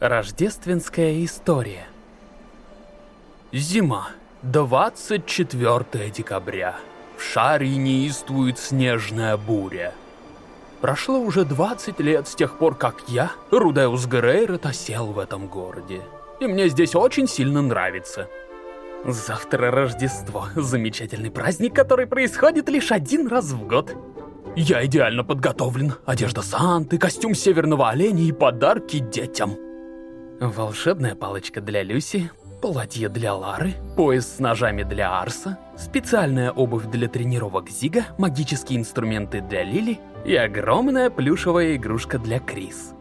Рождественская история Зима. 24 декабря. В шаре неистует снежная буря. Прошло уже 20 лет с тех пор, как я, Рудеус Грейрот, осел в этом городе. И мне здесь очень сильно нравится. Завтра Рождество. Замечательный праздник, который происходит лишь один раз в год. Я идеально подготовлен. Одежда Санты, костюм северного оленя и подарки детям. Волшебная палочка для Люси, платье для Лары, пояс с ножами для Арса, специальная обувь для тренировок Зига, магические инструменты для Лили и огромная плюшевая игрушка для Крис.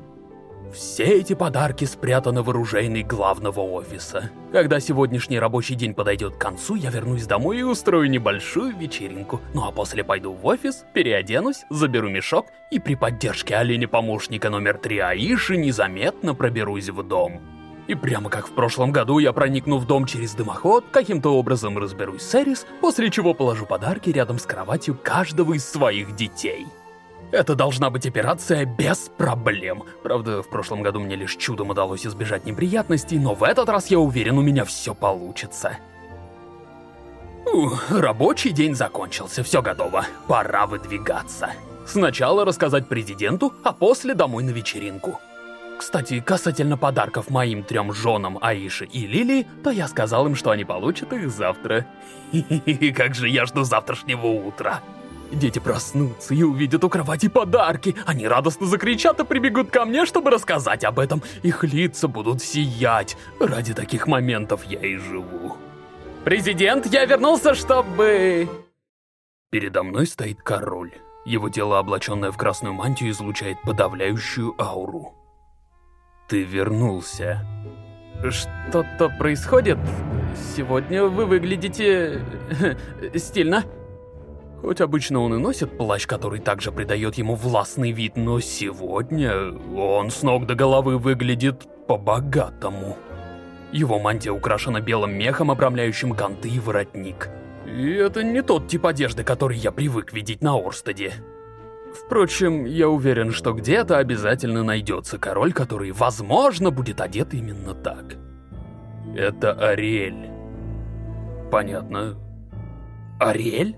Все эти подарки спрятаны в оружейной главного офиса. Когда сегодняшний рабочий день подойдет к концу, я вернусь домой и устрою небольшую вечеринку. Ну а после пойду в офис, переоденусь, заберу мешок и при поддержке оленя-помощника номер три Аиши незаметно проберусь в дом. И прямо как в прошлом году я проникну в дом через дымоход, каким-то образом разберусь с Эрис, после чего положу подарки рядом с кроватью каждого из своих детей. Это должна быть операция без проблем. Правда, в прошлом году мне лишь чудом удалось избежать неприятностей, но в этот раз я уверен, у меня все получится. Ух, рабочий день закончился, все готово. Пора выдвигаться. Сначала рассказать президенту, а после домой на вечеринку. Кстати, касательно подарков моим трем женам Аиши и Лили, то я сказал им, что они получат их завтра. Хе-хе, как же я жду завтрашнего утра. Дети проснутся и увидят у кровати подарки. Они радостно закричат и прибегут ко мне, чтобы рассказать об этом. Их лица будут сиять. Ради таких моментов я и живу. Президент, я вернулся, чтобы... Передо мной стоит король. Его тело, облаченное в красную мантию, излучает подавляющую ауру. Ты вернулся. Что-то происходит? Сегодня вы выглядите... стильно. Хоть обычно он и носит плащ, который также придает ему властный вид, но сегодня он с ног до головы выглядит по-богатому. Его мантия украшена белым мехом, обрамляющим канты и воротник. И это не тот тип одежды, который я привык видеть на Орстеде. Впрочем, я уверен, что где-то обязательно найдется король, который, возможно, будет одет именно так. Это Ариэль. Понятно. Ариэль?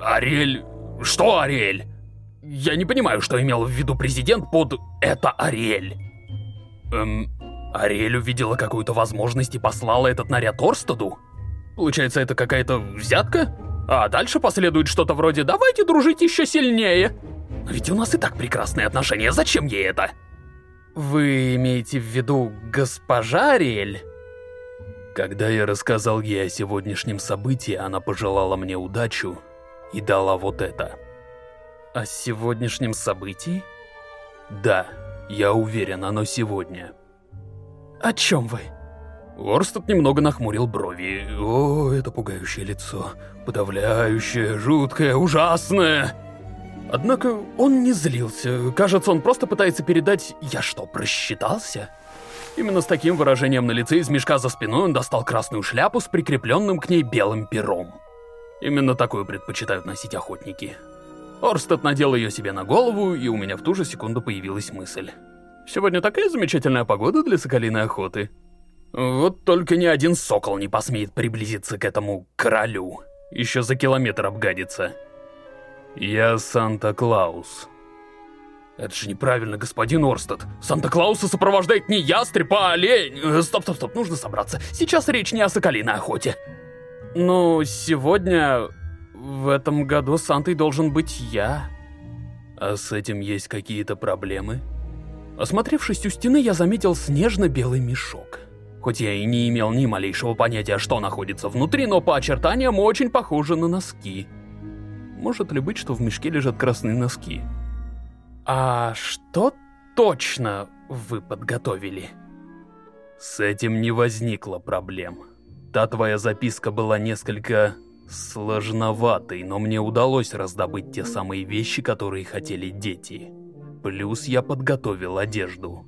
Ариэль... Что Ариэль? Я не понимаю, что имел в виду президент под «это Ариэль». Эм, Ариэль увидела какую-то возможность и послала этот наряд Орстаду? Получается, это какая-то взятка? А дальше последует что-то вроде «давайте дружить еще сильнее». Но ведь у нас и так прекрасные отношения, зачем ей это? Вы имеете в виду госпожа Ариэль? Когда я рассказал ей о сегодняшнем событии, она пожелала мне удачу и дала вот это. О сегодняшнем событии? Да, я уверен, оно сегодня. О чем вы? Орстед немного нахмурил брови. О, это пугающее лицо. Подавляющее, жуткое, ужасное. Однако он не злился. Кажется, он просто пытается передать «Я что, просчитался?» Именно с таким выражением на лице из мешка за спиной он достал красную шляпу с прикрепленным к ней белым пером. Именно такую предпочитают носить охотники. Орстед надел ее себе на голову, и у меня в ту же секунду появилась мысль. Сегодня такая замечательная погода для соколиной охоты. Вот только ни один сокол не посмеет приблизиться к этому королю. Еще за километр обгадится. Я Санта-Клаус. Это же неправильно, господин Орстед. Санта-Клауса сопровождает не ястреб, а олень. Э, стоп, стоп, стоп, нужно собраться. Сейчас речь не о соколиной охоте. Ну, сегодня... В этом году Сантой должен быть я. А с этим есть какие-то проблемы? Осмотревшись у стены, я заметил снежно-белый мешок. Хоть я и не имел ни малейшего понятия, что находится внутри, но по очертаниям очень похоже на носки. Может ли быть, что в мешке лежат красные носки? А что точно вы подготовили? С этим не возникло проблем. Та твоя записка была несколько сложноватой, но мне удалось раздобыть те самые вещи, которые хотели дети. Плюс я подготовил одежду.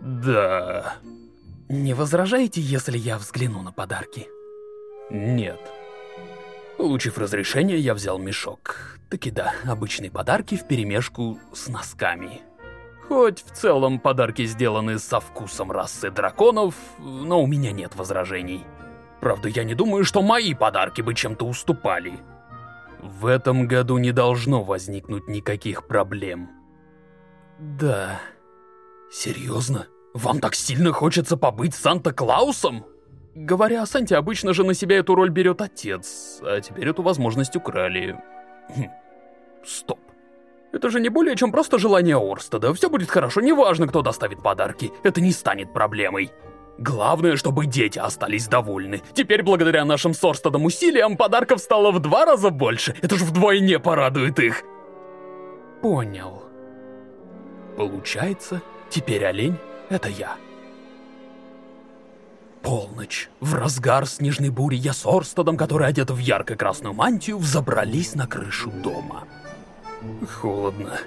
Да. Не возражаете, если я взгляну на подарки? Нет. Получив разрешение, я взял мешок. Таки да, обычные подарки вперемешку с носками. Хоть в целом подарки сделаны со вкусом расы драконов, но у меня нет возражений. Правда, я не думаю, что мои подарки бы чем-то уступали. В этом году не должно возникнуть никаких проблем. Да. Серьезно? Вам так сильно хочется побыть Санта-Клаусом? Говоря о Санте, обычно же на себя эту роль берет отец, а теперь эту возможность украли. Хм. Стоп. Это же не более чем просто желание Орстеда. Все будет хорошо, неважно, кто доставит подарки. Это не станет проблемой. Главное, чтобы дети остались довольны. Теперь, благодаря нашим с Орстедом усилиям, подарков стало в два раза больше. Это же вдвойне порадует их. Понял. Получается, теперь олень — это я. Полночь. В разгар снежной бури я с Орстедом, который одет в ярко-красную мантию, взобрались на крышу дома. Холодно.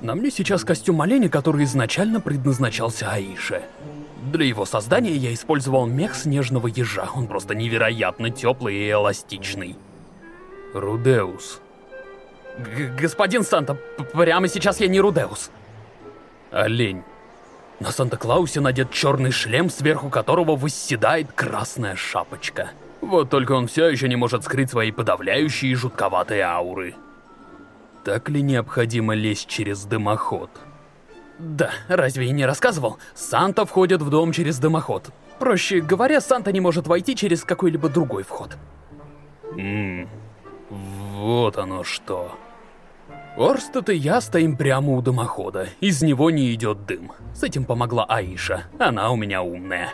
На мне сейчас костюм оленя, который изначально предназначался Аише. Для его создания я использовал мех снежного ежа, он просто невероятно теплый и эластичный. Рудеус. Г господин Санта, прямо сейчас я не Рудеус. Олень. На Санта-Клаусе надет черный шлем, сверху которого восседает красная шапочка. Вот только он все еще не может скрыть свои подавляющие и жутковатые ауры. Так ли необходимо лезть через дымоход? Да, разве я не рассказывал? Санта входит в дом через дымоход. Проще говоря, Санта не может войти через какой-либо другой вход. Ммм, вот оно что. Орстед и я стоим прямо у дымохода. Из него не идет дым. С этим помогла Аиша. Она у меня умная.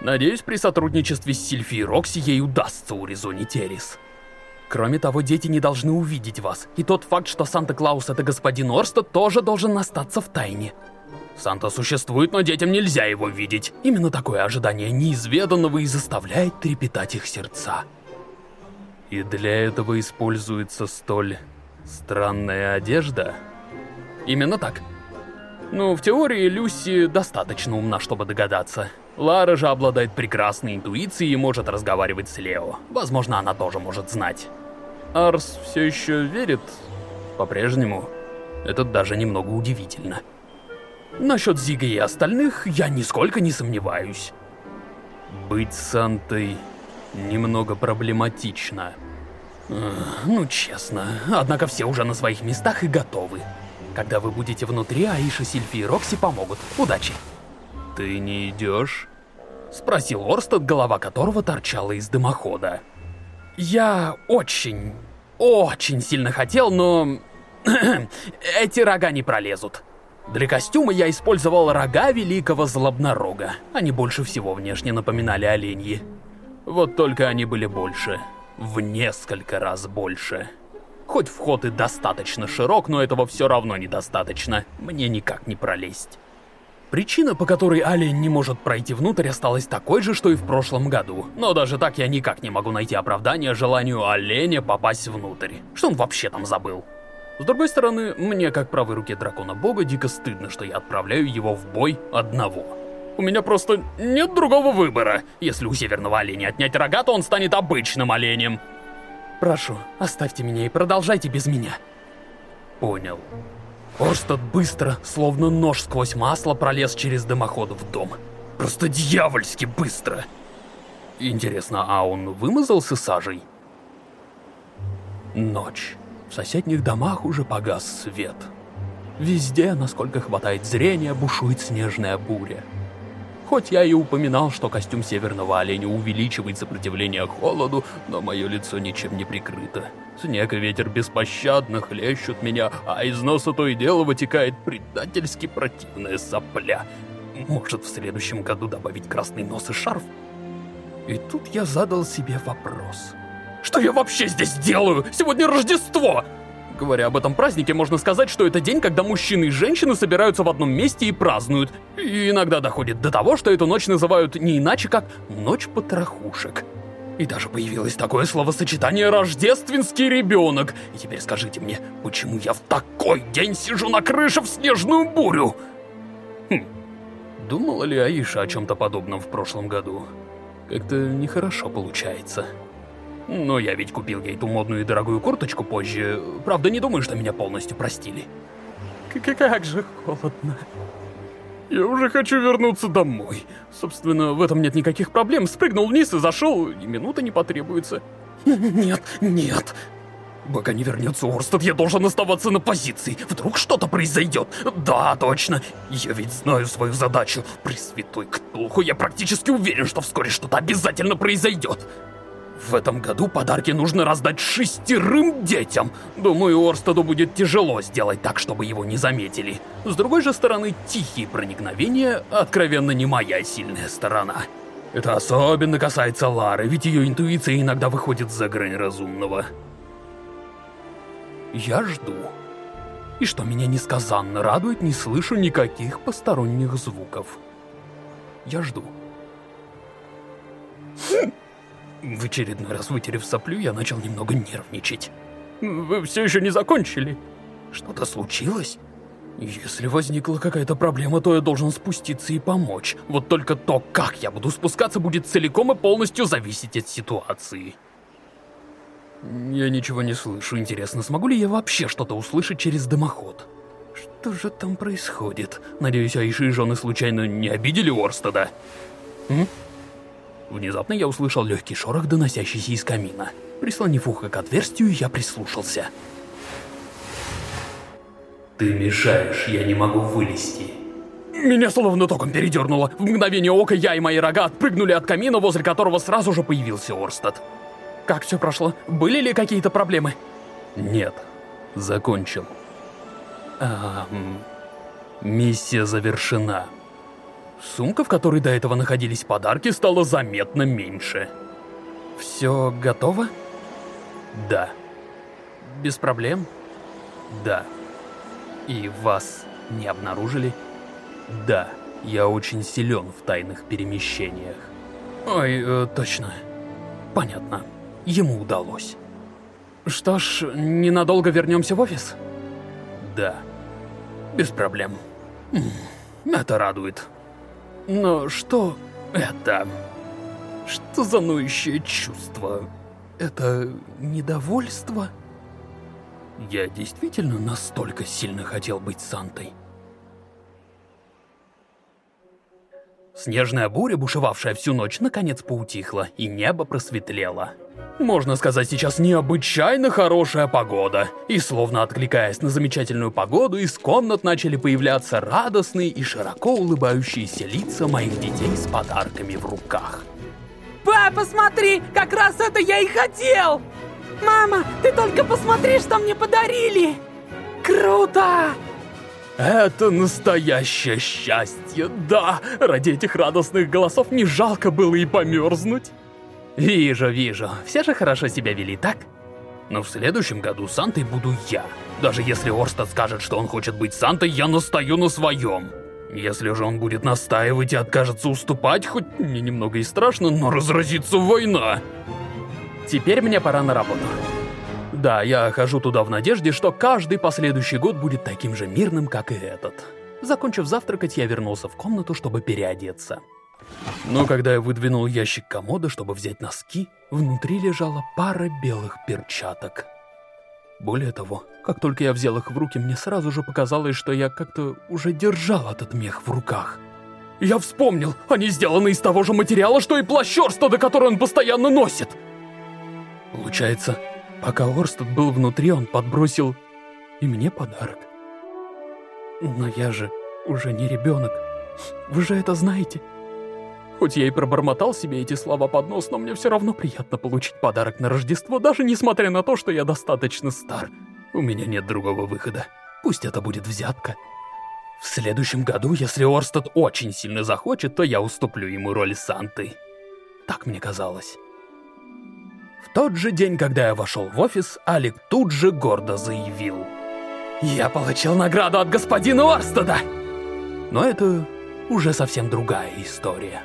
Надеюсь, при сотрудничестве с Сильфи и Рокси ей удастся урезонить Эрис. Кроме того, дети не должны увидеть вас, и тот факт, что Санта-Клаус это господин Орста, тоже должен остаться в тайне. Санта существует, но детям нельзя его видеть. Именно такое ожидание неизведанного и заставляет трепетать их сердца. И для этого используется столь странная одежда? Именно так. Ну, в теории Люси достаточно умна, чтобы догадаться. Лара же обладает прекрасной интуицией и может разговаривать с Лео. Возможно, она тоже может знать. Арс все еще верит по-прежнему. Это даже немного удивительно. Насчет Зига и остальных я нисколько не сомневаюсь. Быть Сантой немного проблематично. Ну, честно. Однако все уже на своих местах и готовы. Когда вы будете внутри, Аиша, Сильфи и Рокси помогут. Удачи. Ты не идешь? Спросил Орстед, голова которого торчала из дымохода. Я очень, очень сильно хотел, но... Эти рога не пролезут. Для костюма я использовал рога великого злобнорога. Они больше всего внешне напоминали оленьи. Вот только они были больше. В несколько раз больше. Хоть вход и достаточно широк, но этого все равно недостаточно. Мне никак не пролезть. Причина, по которой олень не может пройти внутрь, осталась такой же, что и в прошлом году. Но даже так я никак не могу найти оправдание желанию оленя попасть внутрь. Что он вообще там забыл? С другой стороны, мне, как правой руке дракона бога, дико стыдно, что я отправляю его в бой одного. У меня просто нет другого выбора. Если у северного оленя отнять рога, то он станет обычным оленем. Прошу, оставьте меня и продолжайте без меня. Понял. Орстад быстро, словно нож сквозь масло, пролез через дымоход в дом. Просто дьявольски быстро. Интересно, а он вымазался сажей? Ночь. В соседних домах уже погас свет. Везде, насколько хватает зрения, бушует снежная буря. Хоть я и упоминал, что костюм северного оленя увеличивает сопротивление холоду, но мое лицо ничем не прикрыто. Снег и ветер беспощадно хлещут меня, а из носа то и дело вытекает предательски противная сопля. Может, в следующем году добавить красный нос и шарф? И тут я задал себе вопрос. Что я вообще здесь делаю? Сегодня Рождество! Говоря об этом празднике, можно сказать, что это день, когда мужчины и женщины собираются в одном месте и празднуют. И иногда доходит до того, что эту ночь называют не иначе, как «Ночь потрохушек». И даже появилось такое словосочетание «рождественский ребенок». И теперь скажите мне, почему я в такой день сижу на крыше в снежную бурю? Хм. Думала ли Аиша о чем-то подобном в прошлом году? Как-то нехорошо получается. Но я ведь купил ей ту модную и дорогую курточку позже. Правда, не думаю, что меня полностью простили. как же холодно. Я уже хочу вернуться домой. Собственно, в этом нет никаких проблем. Спрыгнул вниз и зашел, и минута не потребуется. Нет, нет. Пока не вернется Орстед, я должен оставаться на позиции. Вдруг что-то произойдет. Да, точно. Я ведь знаю свою задачу. Пресвятой Ктулху, я практически уверен, что вскоре что-то обязательно произойдет. В этом году подарки нужно раздать шестерым детям. Думаю, Орстеду будет тяжело сделать так, чтобы его не заметили. С другой же стороны, тихие проникновения откровенно не моя сильная сторона. Это особенно касается Лары, ведь ее интуиция иногда выходит за грань разумного. Я жду. И что меня несказанно радует, не слышу никаких посторонних звуков. Я жду. В очередной раз вытерев соплю, я начал немного нервничать. Вы все еще не закончили? Что-то случилось? Если возникла какая-то проблема, то я должен спуститься и помочь. Вот только то, как я буду спускаться, будет целиком и полностью зависеть от ситуации. Я ничего не слышу. Интересно, смогу ли я вообще что-то услышать через дымоход? Что же там происходит? Надеюсь, Аиши и жены случайно не обидели Орстеда? М? Внезапно я услышал легкий шорох, доносящийся из камина. Прислонив ухо к отверстию, я прислушался. «Ты мешаешь, я не могу вылезти». Меня словно током передернуло. В мгновение ока я и мои рога отпрыгнули от камина, возле которого сразу же появился Орстад. Как все прошло? Были ли какие-то проблемы? Нет. Закончил. Эм... Миссия завершена. Сумка, в которой до этого находились подарки, стала заметно меньше. Все готово? Да. Без проблем? Да. И вас не обнаружили? Да. Я очень силен в тайных перемещениях. Ой, э, точно. Понятно. Ему удалось. Что ж, ненадолго вернемся в офис? Да. Без проблем. Это радует. Но что это? Что за ноющее чувство? Это недовольство? Я действительно настолько сильно хотел быть Сантой? Снежная буря, бушевавшая всю ночь, наконец поутихла, и небо просветлело. Можно сказать, сейчас необычайно хорошая погода. И словно откликаясь на замечательную погоду, из комнат начали появляться радостные и широко улыбающиеся лица моих детей с подарками в руках. Папа, смотри, как раз это я и хотел! Мама, ты только посмотри, что мне подарили! Круто! Это настоящее счастье, да! Ради этих радостных голосов не жалко было и померзнуть. Вижу, вижу. Все же хорошо себя вели, так? Но в следующем году Сантой буду я. Даже если Орстад скажет, что он хочет быть Сантой, я настаю на своем. Если же он будет настаивать и откажется уступать, хоть мне немного и страшно, но разразится война. Теперь мне пора на работу. Да, я хожу туда в надежде, что каждый последующий год будет таким же мирным, как и этот. Закончив завтракать, я вернулся в комнату, чтобы переодеться. Но когда я выдвинул ящик комода, чтобы взять носки, внутри лежала пара белых перчаток. Более того, как только я взял их в руки, мне сразу же показалось, что я как-то уже держал этот мех в руках. Я вспомнил, они сделаны из того же материала, что и плащ Орстада, который он постоянно носит. Получается, пока Орстад был внутри, он подбросил и мне подарок. Но я же уже не ребенок. Вы же это знаете. Хоть я и пробормотал себе эти слова под нос, но мне все равно приятно получить подарок на Рождество, даже несмотря на то, что я достаточно стар. У меня нет другого выхода. Пусть это будет взятка. В следующем году, если Орстед очень сильно захочет, то я уступлю ему роль Санты. Так мне казалось. В тот же день, когда я вошел в офис, Алик тут же гордо заявил. «Я получил награду от господина Орстеда!» Но это уже совсем другая история.